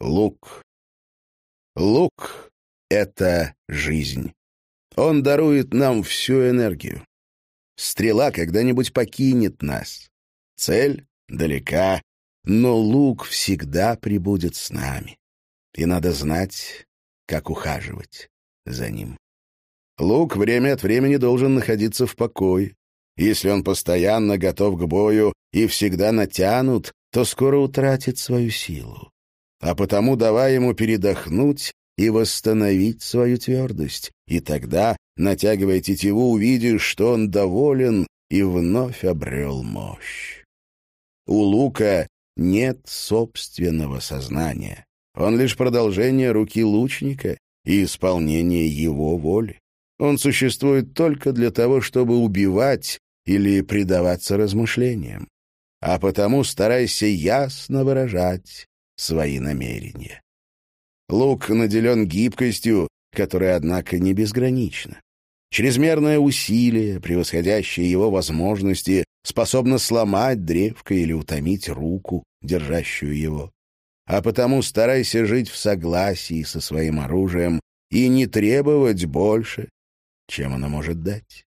Лук. Лук — это жизнь. Он дарует нам всю энергию. Стрела когда-нибудь покинет нас. Цель далека, но лук всегда прибудет с нами. И надо знать, как ухаживать за ним. Лук время от времени должен находиться в покое. Если он постоянно готов к бою и всегда натянут, то скоро утратит свою силу. А потому давай ему передохнуть и восстановить свою твердость. И тогда, натягивая тетиву, увидишь, что он доволен и вновь обрел мощь. У лука нет собственного сознания. Он лишь продолжение руки лучника и исполнение его воли. Он существует только для того, чтобы убивать или предаваться размышлениям. А потому старайся ясно выражать свои намерения. Лук наделен гибкостью, которая, однако, не безгранична. Чрезмерное усилие, превосходящее его возможности, способно сломать древко или утомить руку, держащую его. А потому старайся жить в согласии со своим оружием и не требовать больше, чем оно может дать.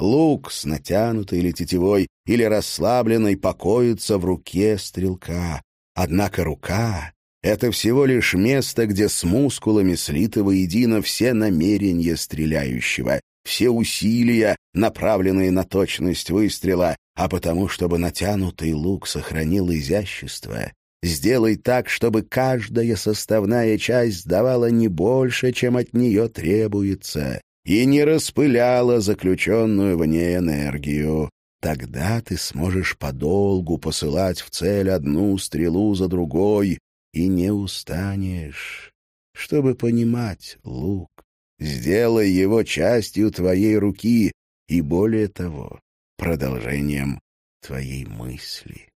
Лук с натянутой или тетивой, или расслабленной покоится в руке стрелка. Однако рука — это всего лишь место, где с мускулами слиты воедино все намерения стреляющего, все усилия, направленные на точность выстрела, а потому, чтобы натянутый лук сохранил изящество, сделай так, чтобы каждая составная часть давала не больше, чем от нее требуется, и не распыляла заключенную в ней энергию. Тогда ты сможешь подолгу посылать в цель одну стрелу за другой и не устанешь. Чтобы понимать лук, сделай его частью твоей руки и, более того, продолжением твоей мысли.